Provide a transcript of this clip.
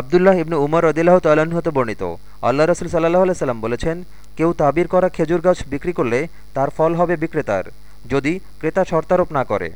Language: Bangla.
আবদুল্লাহ ইবনু উমর রদিল্লাহ হতে বর্ণিত। আল্লাহ রসুল সাল্লাহ সাল্লাম বলেছেন, কেউ তাবির করা খেজুর গাছ বিক্রি করলে তার ফল হবে বিক্রেতার, যদি ক্রেতা শর্তারোপ না করে।